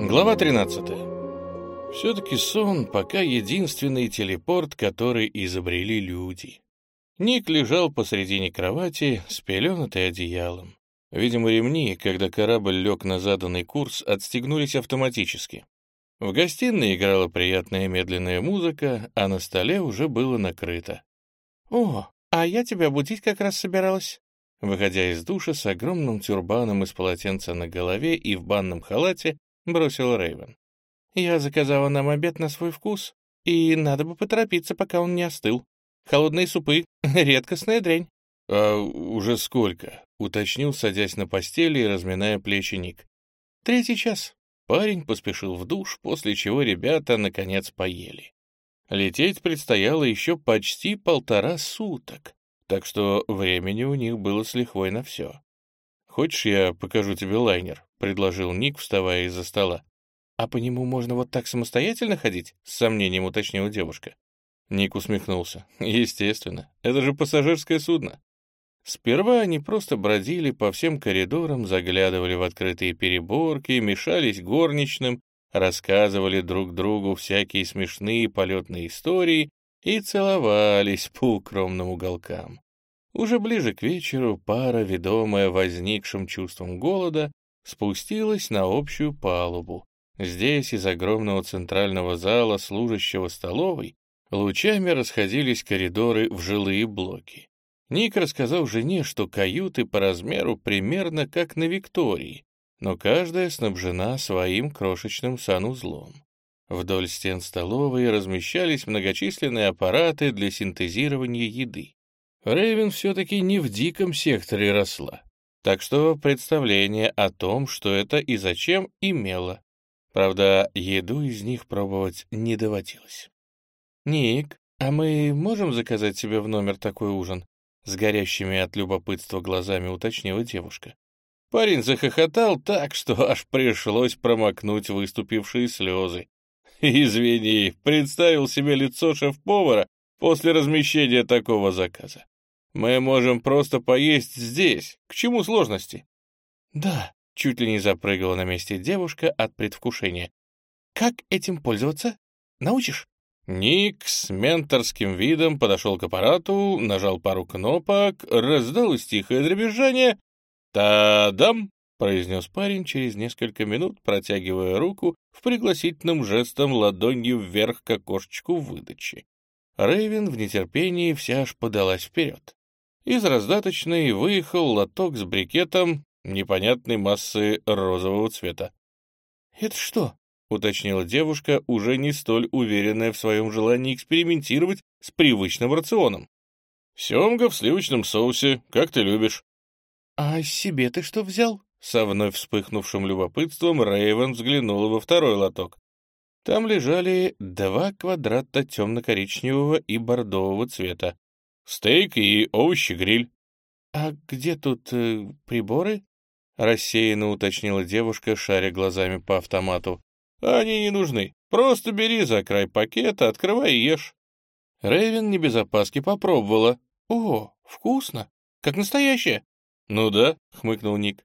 Глава 13. Все-таки сон пока единственный телепорт, который изобрели люди. Ник лежал посредине кровати, спеленатый одеялом. Видимо, ремни, когда корабль лег на заданный курс, отстегнулись автоматически. В гостиной играла приятная медленная музыка, а на столе уже было накрыто. «О, а я тебя будить как раз собиралась». Выходя из душа с огромным тюрбаном из полотенца на голове и в банном халате, бросил Рейвен. «Я заказала нам обед на свой вкус, и надо бы поторопиться, пока он не остыл. Холодные супы — редкостная дрянь». «А уже сколько?» — уточнил, садясь на постели и разминая плечи Ник. «Третий час». Парень поспешил в душ, после чего ребята, наконец, поели. Лететь предстояло еще почти полтора суток, так что времени у них было с лихвой на все. «Хочешь, я покажу тебе лайнер?» — предложил Ник, вставая из-за стола. «А по нему можно вот так самостоятельно ходить?» — с сомнением уточнила девушка. Ник усмехнулся. «Естественно, это же пассажирское судно». Сперва они просто бродили по всем коридорам, заглядывали в открытые переборки, мешались горничным, рассказывали друг другу всякие смешные полетные истории и целовались по укромным уголкам. Уже ближе к вечеру пара, ведомая возникшим чувством голода, спустилась на общую палубу. Здесь из огромного центрального зала, служащего столовой, лучами расходились коридоры в жилые блоки. Ник рассказал жене, что каюты по размеру примерно как на Виктории, но каждая снабжена своим крошечным санузлом. Вдоль стен столовой размещались многочисленные аппараты для синтезирования еды. Рейвен все-таки не в диком секторе росла, так что представление о том, что это и зачем, имело. Правда, еду из них пробовать не доводилось. «Ник, а мы можем заказать себе в номер такой ужин?» С горящими от любопытства глазами уточнила девушка. Парень захохотал так, что аж пришлось промокнуть выступившие слезы. «Извини, представил себе лицо шеф-повара после размещения такого заказа. Мы можем просто поесть здесь. К чему сложности?» «Да», — чуть ли не запрыгала на месте девушка от предвкушения. «Как этим пользоваться? Научишь?» Ник с менторским видом подошел к аппарату, нажал пару кнопок, раздалось тихое дребезжание. «Та-дам!» — произнес парень через несколько минут, протягивая руку в пригласительном жестом ладонью вверх к окошечку выдачи. Рейвен в нетерпении вся аж подалась вперед. Из раздаточной выехал лоток с брикетом непонятной массы розового цвета. «Это что?» — уточнила девушка, уже не столь уверенная в своем желании экспериментировать с привычным рационом. «Семга в сливочном соусе, как ты любишь». «А себе ты что взял?» Со вновь вспыхнувшим любопытством Рейвен взглянула во второй лоток. Там лежали два квадрата темно-коричневого и бордового цвета. Стейк и овощи-гриль. — А где тут э, приборы? — рассеянно уточнила девушка, шаря глазами по автомату. — Они не нужны. Просто бери за край пакета, открывай и ешь. Рэйвен не без опаски попробовала. — О, вкусно! Как настоящее! — Ну да, — хмыкнул Ник.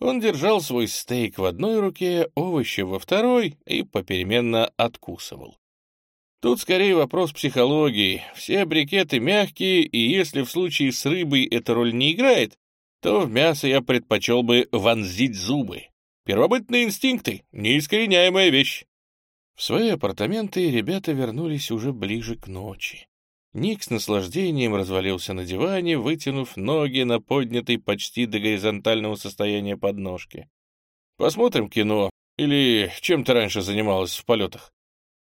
Он держал свой стейк в одной руке, овощи во второй и попеременно откусывал. Тут скорее вопрос психологии. Все брикеты мягкие, и если в случае с рыбой эта роль не играет, то в мясо я предпочел бы вонзить зубы. Первобытные инстинкты — неискореняемая вещь. В свои апартаменты ребята вернулись уже ближе к ночи. Ник с наслаждением развалился на диване, вытянув ноги на поднятой почти до горизонтального состояния подножки. «Посмотрим кино. Или чем ты раньше занималась в полетах?»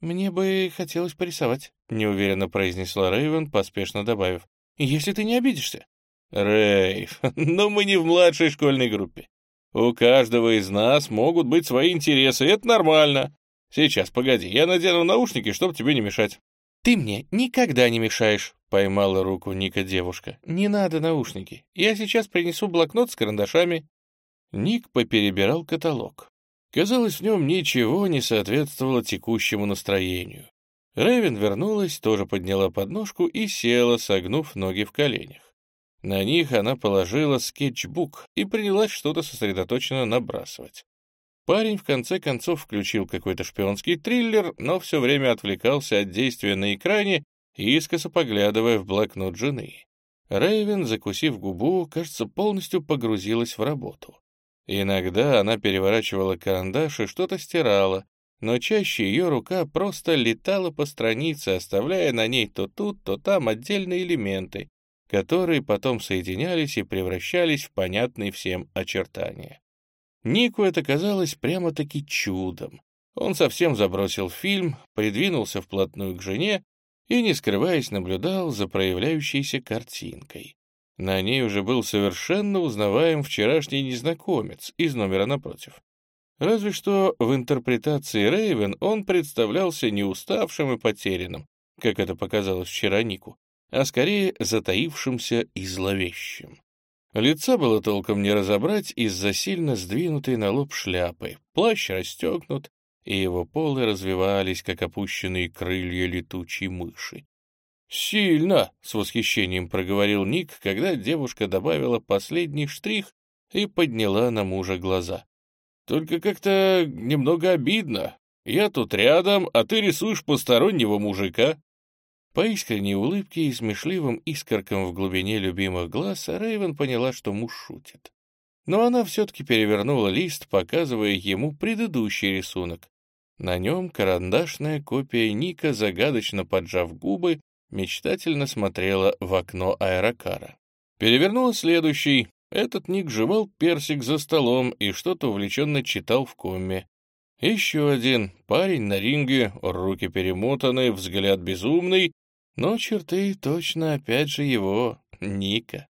«Мне бы хотелось порисовать», — неуверенно произнесла Рейвен, поспешно добавив. «Если ты не обидишься». «Рейв, но мы не в младшей школьной группе. У каждого из нас могут быть свои интересы, и это нормально. Сейчас, погоди, я надену наушники, чтобы тебе не мешать». «Ты мне никогда не мешаешь», — поймала руку Ника девушка. «Не надо наушники. Я сейчас принесу блокнот с карандашами». Ник поперебирал каталог. Казалось, в нем ничего не соответствовало текущему настроению. Рэйвен вернулась, тоже подняла подножку и села, согнув ноги в коленях. На них она положила скетчбук и принялась что-то сосредоточенно набрасывать. Парень в конце концов включил какой-то шпионский триллер, но все время отвлекался от действия на экране, искоса поглядывая в блокнот жены. Рэйвен, закусив губу, кажется, полностью погрузилась в работу. Иногда она переворачивала карандаш и что-то стирала, но чаще ее рука просто летала по странице, оставляя на ней то тут, то там отдельные элементы, которые потом соединялись и превращались в понятные всем очертания. Нику это казалось прямо-таки чудом. Он совсем забросил фильм, придвинулся вплотную к жене и, не скрываясь, наблюдал за проявляющейся картинкой. На ней уже был совершенно узнаваем вчерашний незнакомец из номера напротив. Разве что в интерпретации Рейвен он представлялся не уставшим и потерянным, как это показалось вчера Нику, а скорее затаившимся и зловещим. Лица было толком не разобрать из-за сильно сдвинутой на лоб шляпы, плащ расстегнут, и его полы развивались, как опущенные крылья летучей мыши. «Сильно!» — с восхищением проговорил Ник, когда девушка добавила последний штрих и подняла на мужа глаза. «Только как-то немного обидно. Я тут рядом, а ты рисуешь постороннего мужика». По искренней улыбке и смешливым искоркам в глубине любимых глаз Рэйвен поняла, что муж шутит. Но она все-таки перевернула лист, показывая ему предыдущий рисунок. На нем карандашная копия Ника, загадочно поджав губы, мечтательно смотрела в окно аэрокара. Перевернула следующий. Этот Ник жевал персик за столом и что-то увлеченно читал в комме. Еще один. Парень на ринге, руки перемотаны, взгляд безумный, но черты точно опять же его, Ника.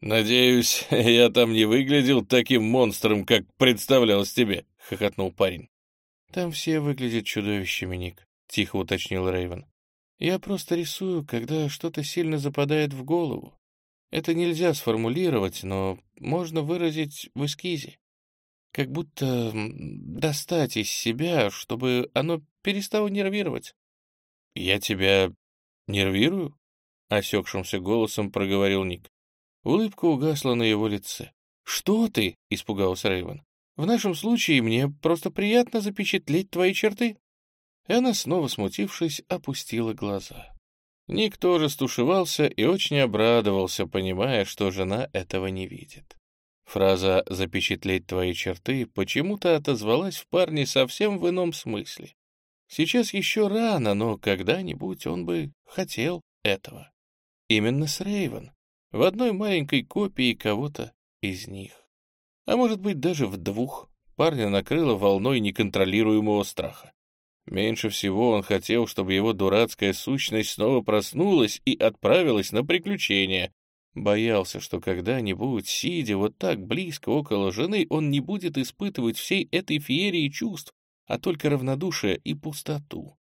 «Надеюсь, я там не выглядел таким монстром, как представлялось тебе», — хохотнул парень. «Там все выглядят чудовищами, Ник», — тихо уточнил Рейвен. «Я просто рисую, когда что-то сильно западает в голову. Это нельзя сформулировать, но можно выразить в эскизе. Как будто достать из себя, чтобы оно перестало нервировать». «Я тебя нервирую?» — осекшимся голосом проговорил Ник. Улыбка угасла на его лице. «Что ты?» — испугался Рейвен. В нашем случае мне просто приятно запечатлеть твои черты». И она, снова смутившись, опустила глаза. Ник тоже стушевался и очень обрадовался, понимая, что жена этого не видит. Фраза «запечатлеть твои черты» почему-то отозвалась в парне совсем в ином смысле. Сейчас еще рано, но когда-нибудь он бы хотел этого. Именно с Рейвен, в одной маленькой копии кого-то из них а может быть даже в двух, парня накрыло волной неконтролируемого страха. Меньше всего он хотел, чтобы его дурацкая сущность снова проснулась и отправилась на приключения. Боялся, что когда-нибудь, сидя вот так близко около жены, он не будет испытывать всей этой феерии чувств, а только равнодушие и пустоту.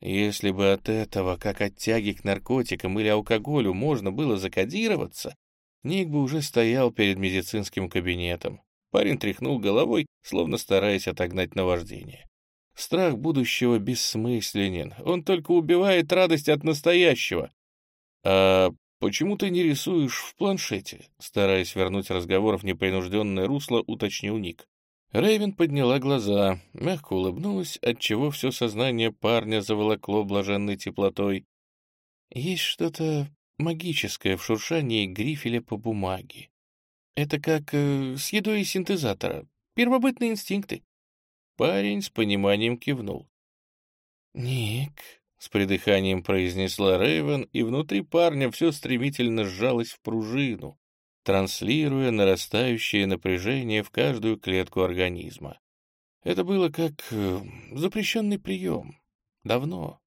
Если бы от этого, как от тяги к наркотикам или алкоголю, можно было закодироваться, Ник бы уже стоял перед медицинским кабинетом, Парень тряхнул головой, словно стараясь отогнать наваждение. Страх будущего бессмысленен, он только убивает радость от настоящего. А почему ты не рисуешь в планшете? Стараясь вернуть разговор в непринужденное русло, уточнил Ник. Рэйвен подняла глаза, мягко улыбнулась, отчего все сознание парня заволокло блаженной теплотой. Есть что-то магическое в шуршании грифеля по бумаге. Это как э, с едой из синтезатора. Первобытные инстинкты. Парень с пониманием кивнул. «Ник», — с придыханием произнесла Рэйвен, и внутри парня все стремительно сжалось в пружину, транслируя нарастающее напряжение в каждую клетку организма. Это было как э, запрещенный прием. Давно.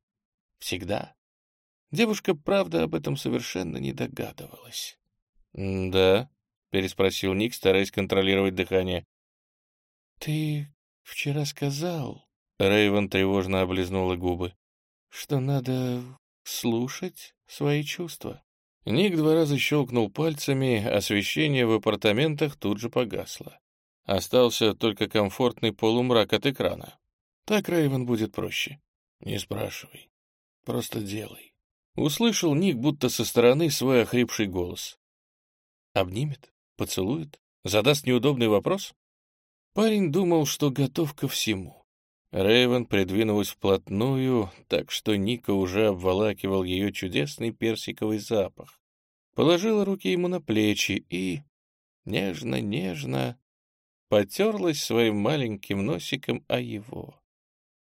Всегда. Девушка, правда, об этом совершенно не догадывалась. «Да», — переспросил Ник, стараясь контролировать дыхание. «Ты вчера сказал...» — Рэйвен тревожно облизнула губы. «Что надо слушать свои чувства». Ник два раза щелкнул пальцами, освещение в апартаментах тут же погасло. Остался только комфортный полумрак от экрана. Так Рэйвен будет проще. Не спрашивай. Просто делай. Услышал Ник будто со стороны свой охрипший голос. Обнимет? Поцелует? Задаст неудобный вопрос? Парень думал, что готов ко всему. Рэйвен придвинулась вплотную, так что Ника уже обволакивал ее чудесный персиковый запах. Положила руки ему на плечи и, нежно-нежно, потерлась своим маленьким носиком о его.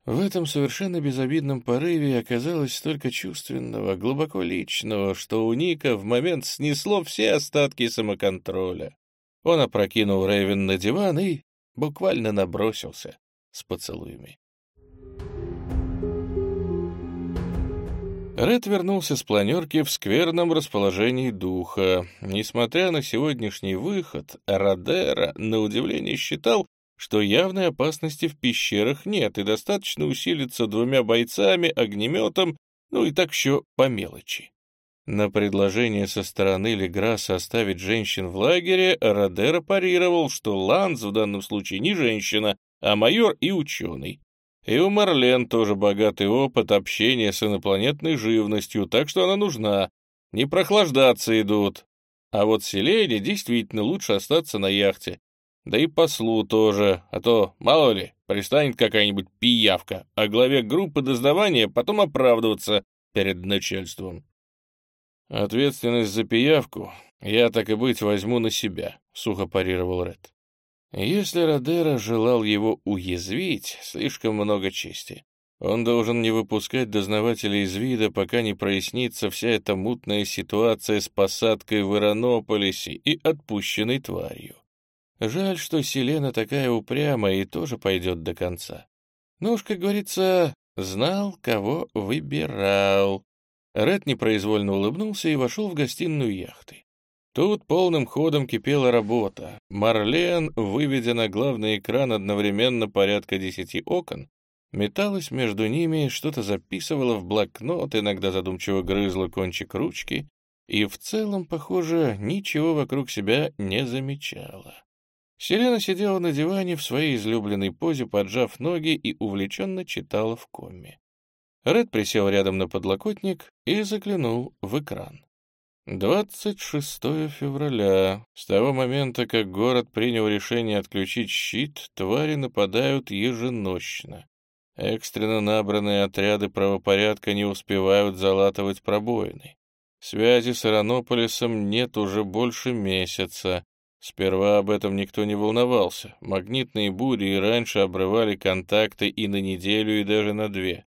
В этом совершенно безобидном порыве оказалось столько чувственного, глубоко личного, что у Ника в момент снесло все остатки самоконтроля. Он опрокинул Рэйвен на диван и буквально набросился с поцелуями. Ред вернулся с планерки в скверном расположении духа. Несмотря на сегодняшний выход, Родера, на удивление, считал, что явной опасности в пещерах нет и достаточно усилиться двумя бойцами, огнеметом, ну и так еще по мелочи. На предложение со стороны Леграса оставить женщин в лагере Родера парировал, что Ланс в данном случае не женщина, а майор и ученый. И у Марлен тоже богатый опыт общения с инопланетной живностью, так что она нужна. Не прохлаждаться идут. А вот Селене действительно лучше остаться на яхте. Да и послу тоже, а то, мало ли, пристанет какая-нибудь пиявка, а главе группы дознавания потом оправдываться перед начальством. «Ответственность за пиявку я, так и быть, возьму на себя», — сухо парировал Ред. Если Родера желал его уязвить, слишком много чести. Он должен не выпускать дознавателя из вида, пока не прояснится вся эта мутная ситуация с посадкой в Иронополисе и отпущенной тварью. Жаль, что Селена такая упрямая и тоже пойдет до конца. Ну уж, как говорится, знал, кого выбирал. Ред непроизвольно улыбнулся и вошел в гостиную яхты. Тут полным ходом кипела работа. Марлен, выведя на главный экран одновременно порядка десяти окон, металась между ними, что-то записывала в блокнот, иногда задумчиво грызла кончик ручки и в целом, похоже, ничего вокруг себя не замечала. Селена сидела на диване в своей излюбленной позе, поджав ноги и увлеченно читала в коме. Ред присел рядом на подлокотник и заглянул в экран. 26 февраля. С того момента, как город принял решение отключить щит, твари нападают еженощно. Экстренно набранные отряды правопорядка не успевают залатывать пробоины. Связи с Иронополисом нет уже больше месяца. Сперва об этом никто не волновался. Магнитные бури и раньше обрывали контакты и на неделю, и даже на две.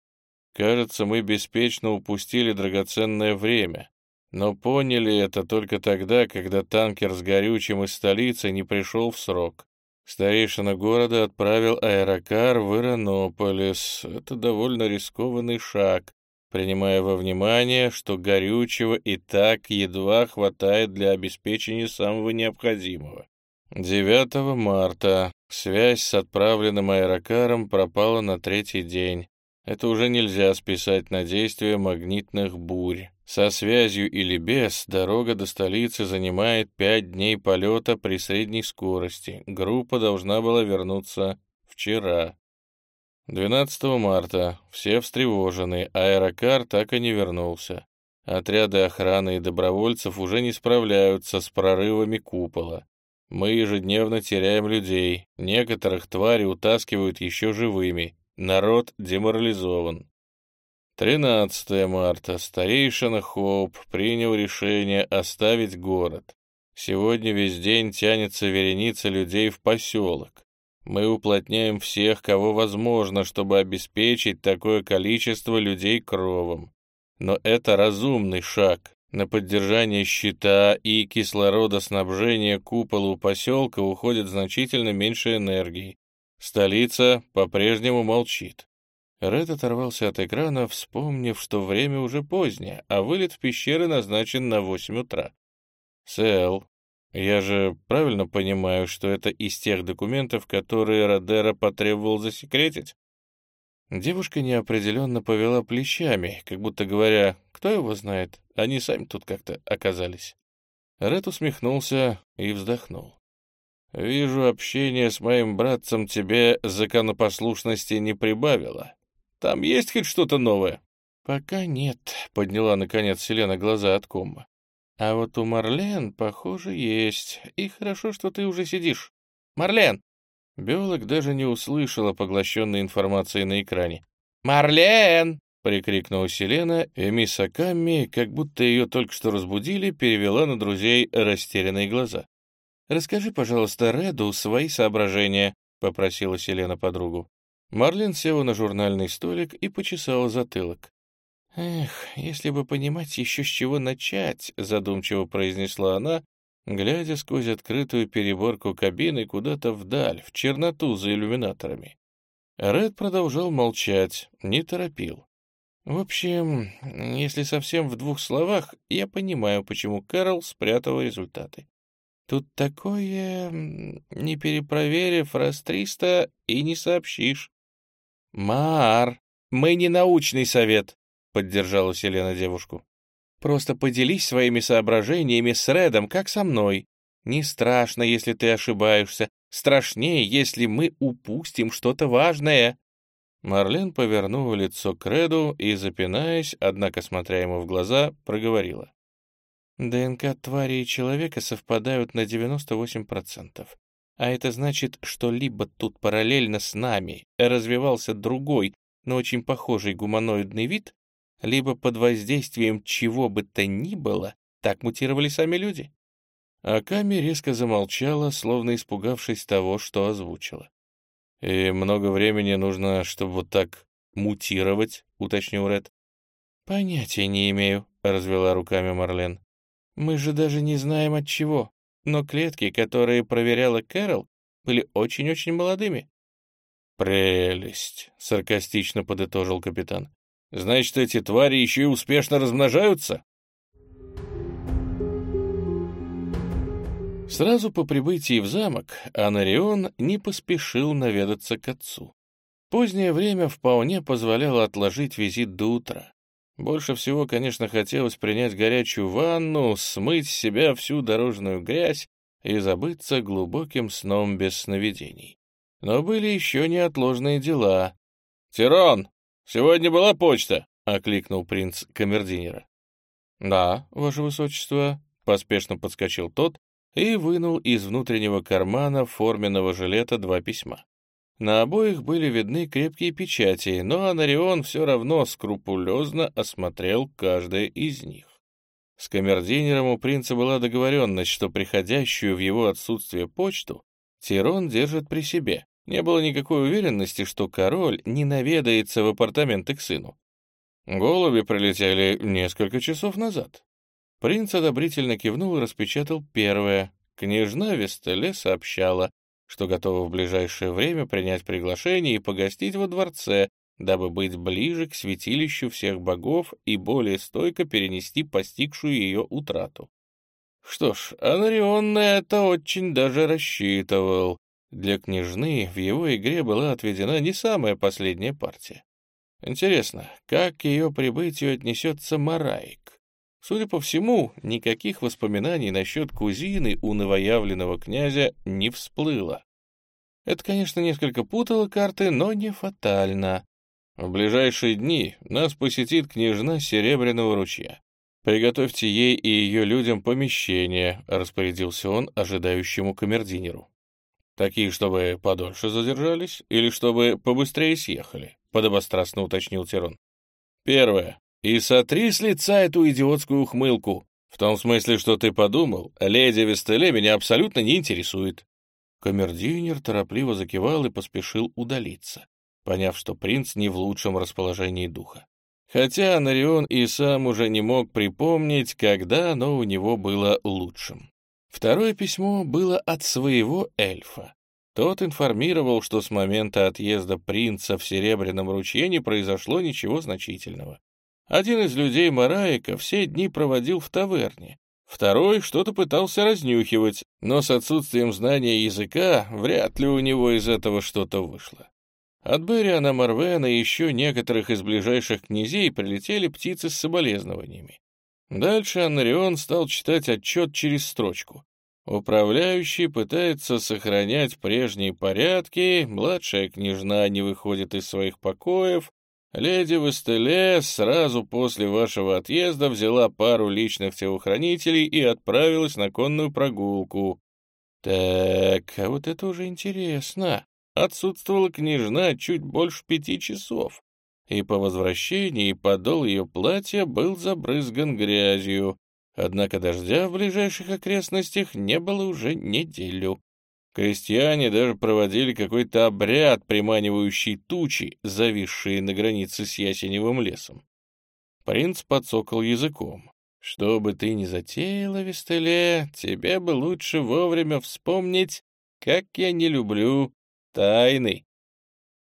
Кажется, мы беспечно упустили драгоценное время. Но поняли это только тогда, когда танкер с горючим из столицы не пришел в срок. Старейшина города отправил аэрокар в Иронополис. Это довольно рискованный шаг, принимая во внимание, что горючего и так едва хватает для обеспечения самого необходимого. 9 марта связь с отправленным аэрокаром пропала на третий день. Это уже нельзя списать на действие магнитных бурь. Со связью или без, дорога до столицы занимает пять дней полета при средней скорости. Группа должна была вернуться вчера. 12 марта. Все встревожены. Аэрокар так и не вернулся. Отряды охраны и добровольцев уже не справляются с прорывами купола. Мы ежедневно теряем людей. Некоторых твари утаскивают еще живыми. Народ деморализован. 13 марта. Старейшина Хоуп принял решение оставить город. Сегодня весь день тянется вереница людей в поселок. Мы уплотняем всех, кого возможно, чтобы обеспечить такое количество людей кровом. Но это разумный шаг. На поддержание щита и кислородоснабжение купола у поселка уходит значительно меньше энергии. Столица по-прежнему молчит. Ред оторвался от экрана, вспомнив, что время уже позднее, а вылет в пещеры назначен на 8 утра. «Сэл, я же правильно понимаю, что это из тех документов, которые Родера потребовал засекретить?» Девушка неопределенно повела плечами, как будто говоря, кто его знает, они сами тут как-то оказались. Ред усмехнулся и вздохнул. «Вижу, общение с моим братцем тебе законопослушности не прибавило. Там есть хоть что-то новое?» «Пока нет», — подняла, наконец, Селена глаза от кома. «А вот у Марлен, похоже, есть. И хорошо, что ты уже сидишь. Марлен!» Биолог даже не услышала поглощенной информации на экране. «Марлен!» — прикрикнула Селена, и мисс Акамми, как будто ее только что разбудили, перевела на друзей растерянные глаза. «Расскажи, пожалуйста, Реду свои соображения», — попросила Селена подругу. Марлен села на журнальный столик и почесала затылок. «Эх, если бы понимать еще с чего начать», — задумчиво произнесла она, глядя сквозь открытую переборку кабины куда-то вдаль, в черноту за иллюминаторами. Ред продолжал молчать, не торопил. В общем, если совсем в двух словах, я понимаю, почему Кэрол спрятал результаты. Тут такое, не перепроверив раз триста, и не сообщишь. «Мар, мы не научный совет», — поддержала Селена девушку. «Просто поделись своими соображениями с Редом, как со мной. Не страшно, если ты ошибаешься. Страшнее, если мы упустим что-то важное». Марлен повернула лицо к Реду и, запинаясь, однако смотря ему в глаза, проговорила. ДНК твари и человека совпадают на 98%. А это значит, что либо тут параллельно с нами развивался другой, но очень похожий гуманоидный вид, либо под воздействием чего бы то ни было, так мутировали сами люди. Аками резко замолчала, словно испугавшись того, что озвучила. «И много времени нужно, чтобы вот так мутировать», — уточнил Ред. «Понятия не имею», — развела руками Марлен. Мы же даже не знаем от чего. Но клетки, которые проверяла Кэрол, были очень-очень молодыми. «Прелесть!» — саркастично подытожил капитан. «Значит, эти твари еще и успешно размножаются?» Сразу по прибытии в замок Анарион не поспешил наведаться к отцу. Позднее время вполне позволяло отложить визит до утра. Больше всего, конечно, хотелось принять горячую ванну, смыть с себя всю дорожную грязь и забыться глубоким сном без сновидений. Но были еще неотложные дела. «Тирон, сегодня была почта?» — окликнул принц камердинера. «Да, ваше высочество», — поспешно подскочил тот и вынул из внутреннего кармана форменного жилета два письма. На обоих были видны крепкие печати, но Анарион все равно скрупулезно осмотрел каждое из них. С камердинером у принца была договоренность, что приходящую в его отсутствие почту Тирон держит при себе. Не было никакой уверенности, что король не наведается в апартаменты к сыну. Голуби прилетели несколько часов назад. Принц одобрительно кивнул и распечатал первое. Княжна Вестеле сообщала, что готова в ближайшее время принять приглашение и погостить во дворце, дабы быть ближе к святилищу всех богов и более стойко перенести постигшую ее утрату. Что ж, Анарион на это очень даже рассчитывал. Для княжны в его игре была отведена не самая последняя партия. Интересно, как к ее прибытию отнесется Мараик? Судя по всему, никаких воспоминаний насчет кузины у новоявленного князя не всплыло. Это, конечно, несколько путало карты, но не фатально. В ближайшие дни нас посетит княжна Серебряного ручья. Приготовьте ей и ее людям помещение, распорядился он ожидающему камердинеру. Такие, чтобы подольше задержались или чтобы побыстрее съехали, подобострастно уточнил Тирон. Первое. И сотри с лица эту идиотскую ухмылку. В том смысле, что ты подумал, леди Вестеле меня абсолютно не интересует. Камердинер торопливо закивал и поспешил удалиться, поняв, что принц не в лучшем расположении духа. Хотя Нарион и сам уже не мог припомнить, когда оно у него было лучшим. Второе письмо было от своего эльфа. Тот информировал, что с момента отъезда принца в Серебряном ручье не произошло ничего значительного. Один из людей Мараика все дни проводил в таверне. Второй что-то пытался разнюхивать, но с отсутствием знания языка вряд ли у него из этого что-то вышло. От Бериана Марвена и еще некоторых из ближайших князей прилетели птицы с соболезнованиями. Дальше Анрион стал читать отчет через строчку. Управляющий пытается сохранять прежние порядки, младшая княжна не выходит из своих покоев, Леди Вестеле сразу после вашего отъезда взяла пару личных телохранителей и отправилась на конную прогулку. Так, а вот это уже интересно. Отсутствовала княжна чуть больше пяти часов, и по возвращении подол ее платья был забрызган грязью, однако дождя в ближайших окрестностях не было уже неделю. Крестьяне даже проводили какой-то обряд, приманивающий тучи, зависшие на границе с ясеневым лесом. Принц подсокал языком. Что бы ты ни затеяла, Вестеле, тебе бы лучше вовремя вспомнить, как я не люблю тайны.